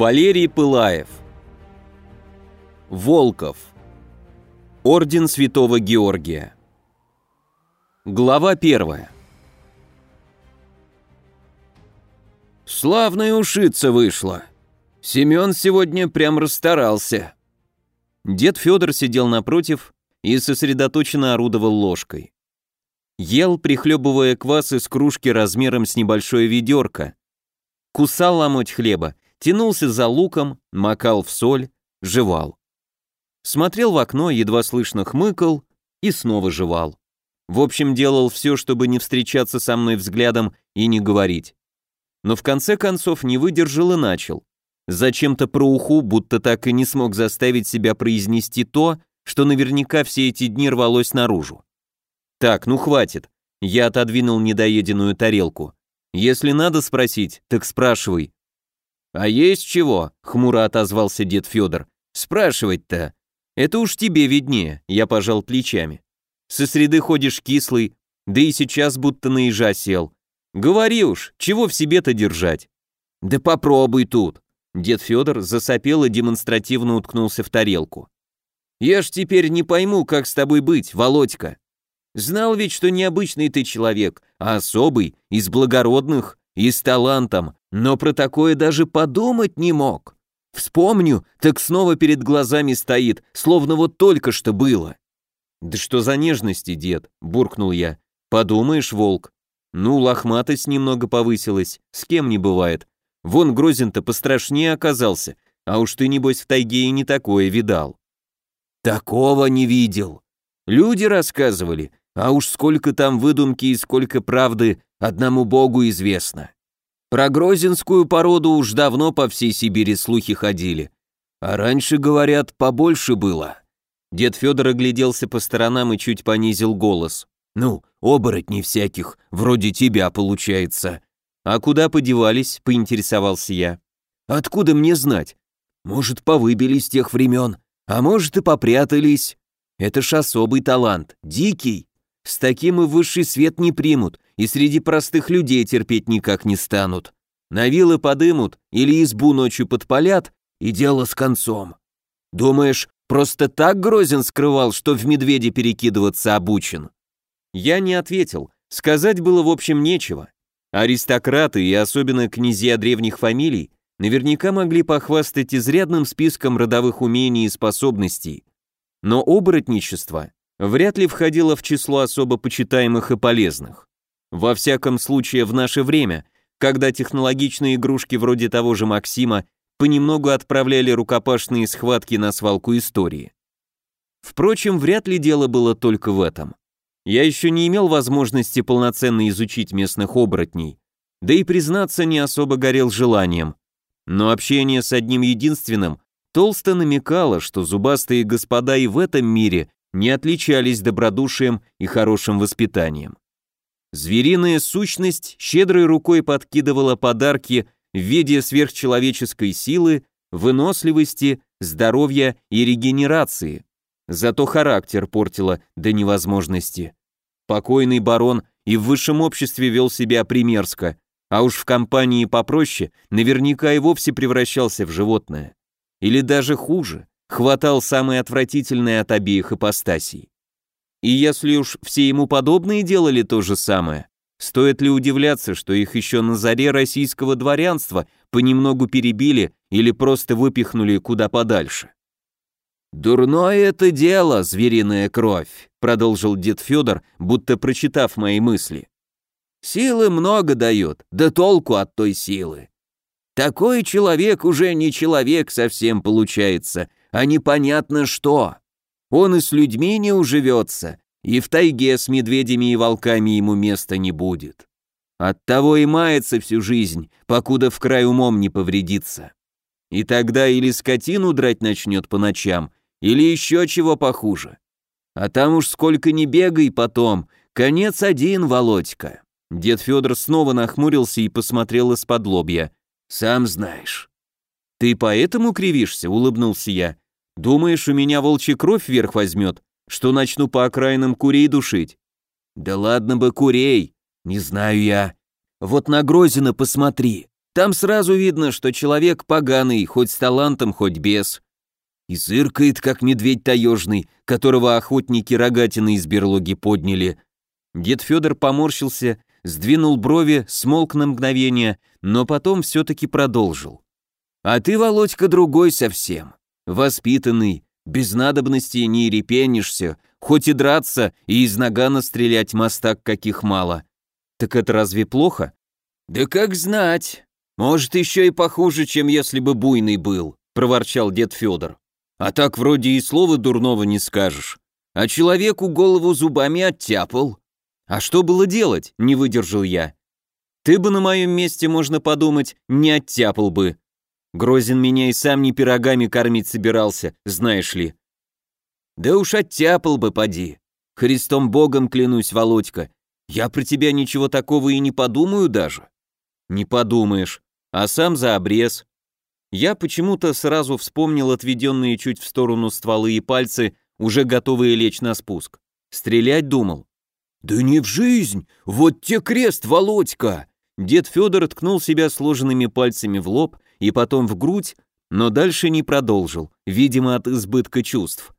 Валерий Пылаев. Волков. Орден Святого Георгия. Глава первая. Славная ушица вышла. Семен сегодня прям расстарался. Дед Федор сидел напротив и сосредоточенно орудовал ложкой. Ел, прихлебывая квас из кружки размером с небольшое ведерко. Кусал ломоть хлеба, тянулся за луком, макал в соль, жевал. Смотрел в окно, едва слышно хмыкал и снова жевал. В общем, делал все, чтобы не встречаться со мной взглядом и не говорить. Но в конце концов не выдержал и начал. Зачем-то про уху, будто так и не смог заставить себя произнести то, что наверняка все эти дни рвалось наружу. Так, ну хватит. Я отодвинул недоеденную тарелку. Если надо спросить, так спрашивай. «А есть чего?» — хмуро отозвался дед Федор. «Спрашивать-то? Это уж тебе виднее», — я пожал плечами. «Со среды ходишь кислый, да и сейчас будто на ежа сел. Говори уж, чего в себе-то держать?» «Да попробуй тут!» Дед Федор засопел и демонстративно уткнулся в тарелку. «Я ж теперь не пойму, как с тобой быть, Володька. Знал ведь, что необычный ты человек, а особый, из благородных и с талантом, но про такое даже подумать не мог. Вспомню, так снова перед глазами стоит, словно вот только что было. «Да что за нежности, дед?» – буркнул я. «Подумаешь, волк. Ну, лохматость немного повысилась, с кем не бывает. Вон Грозин-то пострашнее оказался, а уж ты, небось, в тайге и не такое видал». «Такого не видел. Люди рассказывали, а уж сколько там выдумки и сколько правды одному богу известно. Про грозинскую породу уж давно по всей Сибири слухи ходили. А раньше, говорят, побольше было. Дед Федор огляделся по сторонам и чуть понизил голос. «Ну, оборотней всяких, вроде тебя, получается». «А куда подевались?» — поинтересовался я. «Откуда мне знать? Может, повыбили с тех времен, а может, и попрятались. Это ж особый талант, дикий. С таким и высший свет не примут, и среди простых людей терпеть никак не станут. На вилы подымут или избу ночью подпалят, и дело с концом. Думаешь, просто так Грозин скрывал, что в медведе перекидываться обучен? Я не ответил, сказать было в общем нечего. Аристократы и особенно князья древних фамилий наверняка могли похвастать изрядным списком родовых умений и способностей. Но оборотничество вряд ли входило в число особо почитаемых и полезных. Во всяком случае, в наше время, когда технологичные игрушки вроде того же Максима понемногу отправляли рукопашные схватки на свалку истории. Впрочем, вряд ли дело было только в этом. Я еще не имел возможности полноценно изучить местных оборотней, да и, признаться, не особо горел желанием. Но общение с одним единственным толсто намекало, что зубастые господа и в этом мире не отличались добродушием и хорошим воспитанием. Звериная сущность щедрой рукой подкидывала подарки в виде сверхчеловеческой силы, выносливости, здоровья и регенерации. Зато характер портила до невозможности. Покойный барон и в высшем обществе вел себя примерзко, а уж в компании попроще наверняка и вовсе превращался в животное. Или даже хуже, хватал самые отвратительные от обеих ипостасей. И если уж все ему подобные делали то же самое, стоит ли удивляться, что их еще на заре российского дворянства понемногу перебили или просто выпихнули куда подальше? «Дурное это дело, звериная кровь», — продолжил дед Федор, будто прочитав мои мысли. «Силы много дает, да толку от той силы. Такой человек уже не человек совсем получается, а непонятно что. Он и с людьми не уживется, и в тайге с медведями и волками ему места не будет. Оттого и мается всю жизнь, покуда в край умом не повредится. И тогда или скотину драть начнет по ночам, или еще чего похуже. А там уж сколько ни бегай потом, конец один, Володька. Дед Федор снова нахмурился и посмотрел из-под лобья. Сам знаешь. Ты поэтому кривишься, улыбнулся я. Думаешь, у меня волчья кровь вверх возьмет, что начну по окраинам курей душить? Да ладно бы курей, не знаю я. Вот на Грозина посмотри. Там сразу видно, что человек поганый, хоть с талантом, хоть без. И зыркает, как медведь таежный, которого охотники рогатины из берлоги подняли. Дед Федор поморщился, сдвинул брови, смолк на мгновение, но потом все-таки продолжил. «А ты, Володька, другой совсем. Воспитанный, без надобности не репенишься, хоть и драться, и из нагана стрелять мастак каких мало. Так это разве плохо? Да как знать. Может, еще и похуже, чем если бы буйный был, проворчал дед Федор. А так вроде и слова дурного не скажешь. А человеку голову зубами оттяпал. А что было делать, не выдержал я. Ты бы на моем месте, можно подумать, не оттяпал бы. Грозин меня и сам не пирогами кормить собирался, знаешь ли. Да уж оттяпал бы, поди. Христом Богом клянусь, Володька. Я про тебя ничего такого и не подумаю даже. Не подумаешь. А сам за обрез. Я почему-то сразу вспомнил отведенные чуть в сторону стволы и пальцы, уже готовые лечь на спуск. Стрелять думал. «Да не в жизнь! Вот те крест, Володька!» Дед Федор ткнул себя сложенными пальцами в лоб и потом в грудь, но дальше не продолжил, видимо, от избытка чувств.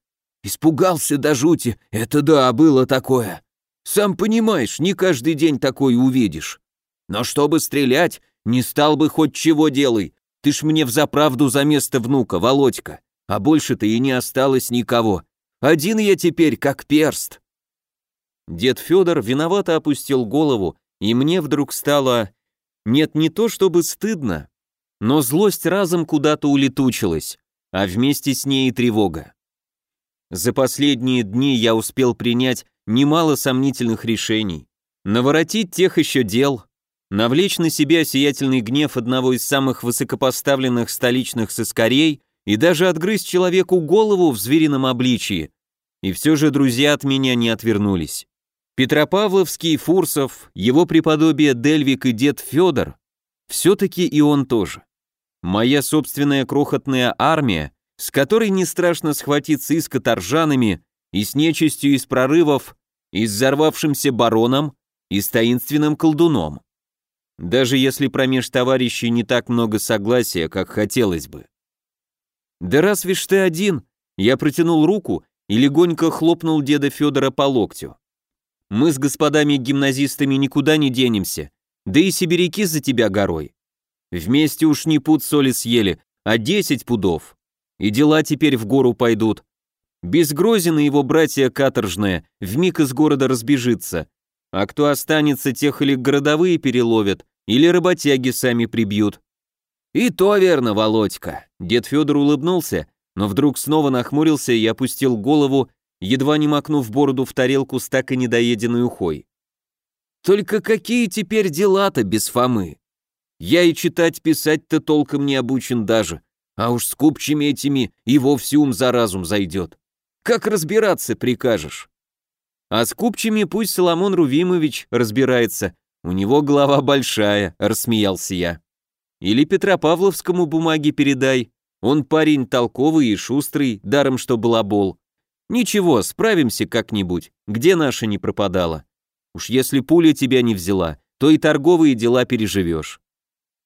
«Испугался до жути, это да, было такое. Сам понимаешь, не каждый день такое увидишь. Но чтобы стрелять, не стал бы хоть чего делай, ты ж мне взаправду за место внука, Володька, а больше-то и не осталось никого. Один я теперь как перст». Дед Федор виновато опустил голову, и мне вдруг стало... Нет, не то чтобы стыдно, но злость разом куда-то улетучилась, а вместе с ней и тревога. За последние дни я успел принять немало сомнительных решений. Наворотить тех еще дел, навлечь на себя сиятельный гнев одного из самых высокопоставленных столичных соскорей и даже отгрызть человеку голову в зверином обличии. И все же друзья от меня не отвернулись. Петропавловский, Фурсов, его преподобие Дельвик и дед Федор, все-таки и он тоже. Моя собственная крохотная армия, с которой не страшно схватиться и с каторжанами, и с нечистью из прорывов, и с взорвавшимся бароном, и с таинственным колдуном. Даже если промеж товарищей не так много согласия, как хотелось бы. Да разве ж ты один, я протянул руку и легонько хлопнул деда Федора по локтю. Мы с господами-гимназистами никуда не денемся, да и сибиряки за тебя горой. Вместе уж не пуд соли съели, а десять пудов. И дела теперь в гору пойдут. Без Грозина его братья каторжные вмиг из города разбежится. А кто останется, тех или городовые переловят, или работяги сами прибьют. И то верно, Володька. Дед Федор улыбнулся, но вдруг снова нахмурился и опустил голову, едва не макнув бороду в тарелку с так и недоеденной ухой. Только какие теперь дела-то без Фомы? Я и читать-писать-то толком не обучен даже, а уж с купчими этими и вовсе ум за разум зайдет. Как разбираться прикажешь? А с купчими пусть Соломон Рувимович разбирается, у него голова большая, рассмеялся я. Или Петропавловскому бумаги передай, он парень толковый и шустрый, даром что балабол. Ничего, справимся как-нибудь, где наша не пропадала. Уж если пуля тебя не взяла, то и торговые дела переживешь.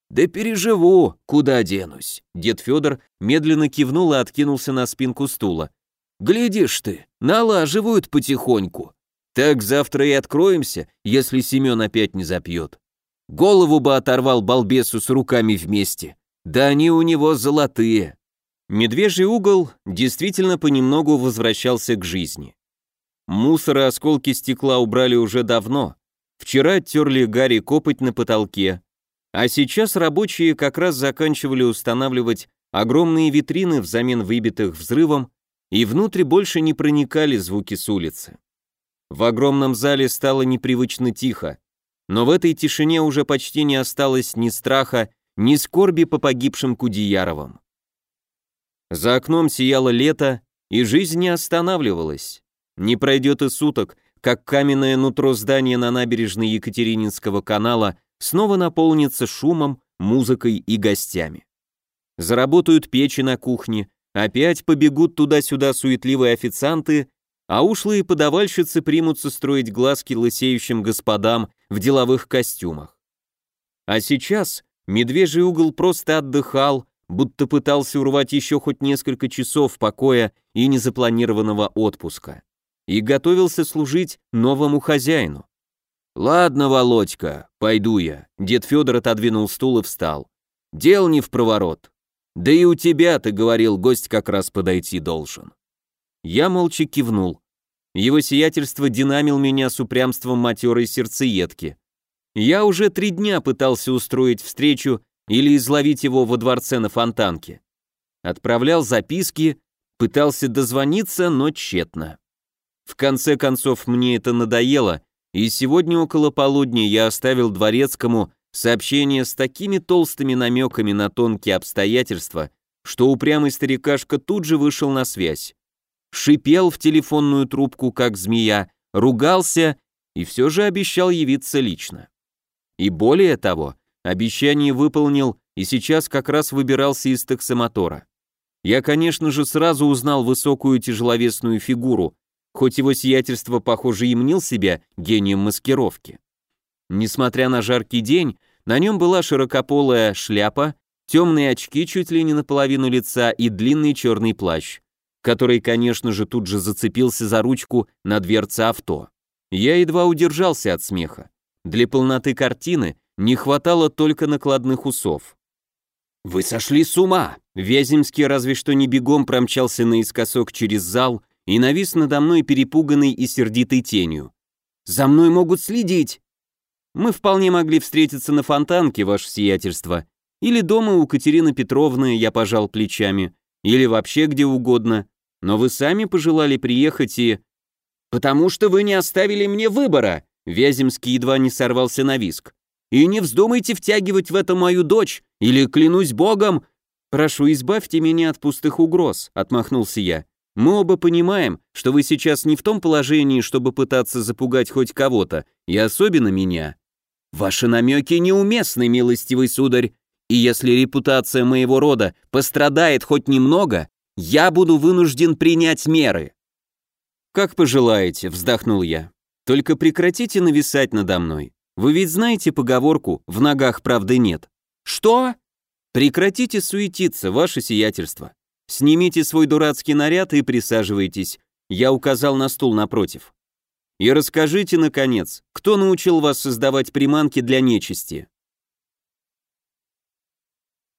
«Да переживу, куда денусь?» Дед Федор медленно кивнул и откинулся на спинку стула. «Глядишь ты, налаживают потихоньку. Так завтра и откроемся, если Семен опять не запьет. Голову бы оторвал балбесу с руками вместе. Да они у него золотые». Медвежий угол действительно понемногу возвращался к жизни. Мусор и осколки стекла убрали уже давно. Вчера оттерли Гарри копоть на потолке, а сейчас рабочие как раз заканчивали устанавливать огромные витрины взамен выбитых взрывом, и внутрь больше не проникали звуки с улицы. В огромном зале стало непривычно тихо, но в этой тишине уже почти не осталось ни страха, ни скорби по погибшим Кудеяровым. За окном сияло лето, и жизнь не останавливалась. Не пройдет и суток, как каменное нутро здания на набережной Екатерининского канала снова наполнится шумом, музыкой и гостями. Заработают печи на кухне, опять побегут туда-сюда суетливые официанты, а ушлые подавальщицы примутся строить глазки лысеющим господам в деловых костюмах. А сейчас Медвежий угол просто отдыхал, будто пытался урвать еще хоть несколько часов покоя и незапланированного отпуска. И готовился служить новому хозяину. «Ладно, Володька, пойду я». Дед Федор отодвинул стул и встал. «Дел не в проворот. Да и у тебя, ты говорил, гость как раз подойти должен». Я молча кивнул. Его сиятельство динамил меня с упрямством матерой сердцеедки. Я уже три дня пытался устроить встречу или изловить его во дворце на Фонтанке. Отправлял записки, пытался дозвониться, но тщетно. В конце концов, мне это надоело, и сегодня около полудня я оставил дворецкому сообщение с такими толстыми намеками на тонкие обстоятельства, что упрямый старикашка тут же вышел на связь. Шипел в телефонную трубку, как змея, ругался и все же обещал явиться лично. И более того, обещание выполнил и сейчас как раз выбирался из таксомотора. Я, конечно же, сразу узнал высокую тяжеловесную фигуру, хоть его сиятельство, похоже, и мнил себя гением маскировки. Несмотря на жаркий день, на нем была широкополая шляпа, темные очки чуть ли не наполовину лица и длинный черный плащ, который, конечно же, тут же зацепился за ручку на дверце авто. Я едва удержался от смеха. Для полноты картины не хватало только накладных усов. «Вы сошли с ума!» Вяземский разве что не бегом промчался наискосок через зал и навис надо мной перепуганной и сердитой тенью. «За мной могут следить!» «Мы вполне могли встретиться на фонтанке, ваше сиятельство, или дома у Катерины Петровны, я пожал плечами, или вообще где угодно, но вы сами пожелали приехать и...» «Потому что вы не оставили мне выбора!» Вяземский едва не сорвался на виск. «И не вздумайте втягивать в это мою дочь, или, клянусь богом...» «Прошу, избавьте меня от пустых угроз», — отмахнулся я. «Мы оба понимаем, что вы сейчас не в том положении, чтобы пытаться запугать хоть кого-то, и особенно меня. Ваши намеки неуместны, милостивый сударь, и если репутация моего рода пострадает хоть немного, я буду вынужден принять меры». «Как пожелаете», — вздохнул я. Только прекратите нависать надо мной. Вы ведь знаете поговорку «в ногах правды нет». Что? Прекратите суетиться, ваше сиятельство. Снимите свой дурацкий наряд и присаживайтесь. Я указал на стул напротив. И расскажите, наконец, кто научил вас создавать приманки для нечисти?